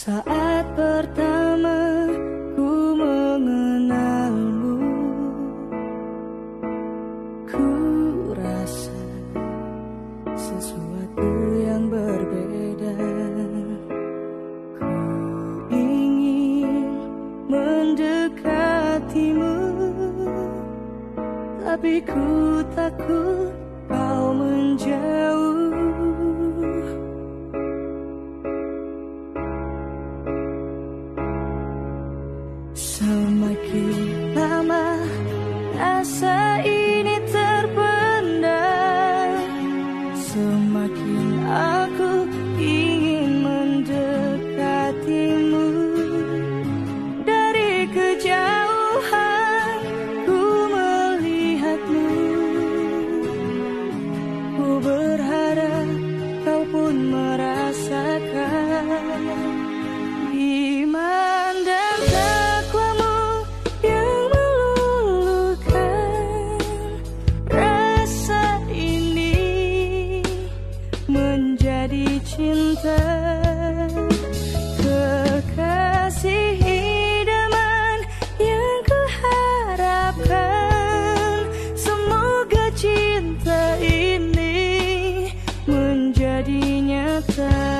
Saat pertama ku mengenalmu Ku rasa sesuatu yang berbeda. Ku ingin mendekatimu Tapi ku takut Semakin lama rasa ini terpendam. Semakin aku ingin mendekatimu. Dari kejauhan ku melihatmu. Ku berharap kau pun merasakan menjadi cinta. Kekasih idaman yang kuharapkan. Semoga cinta ini menjadi nyata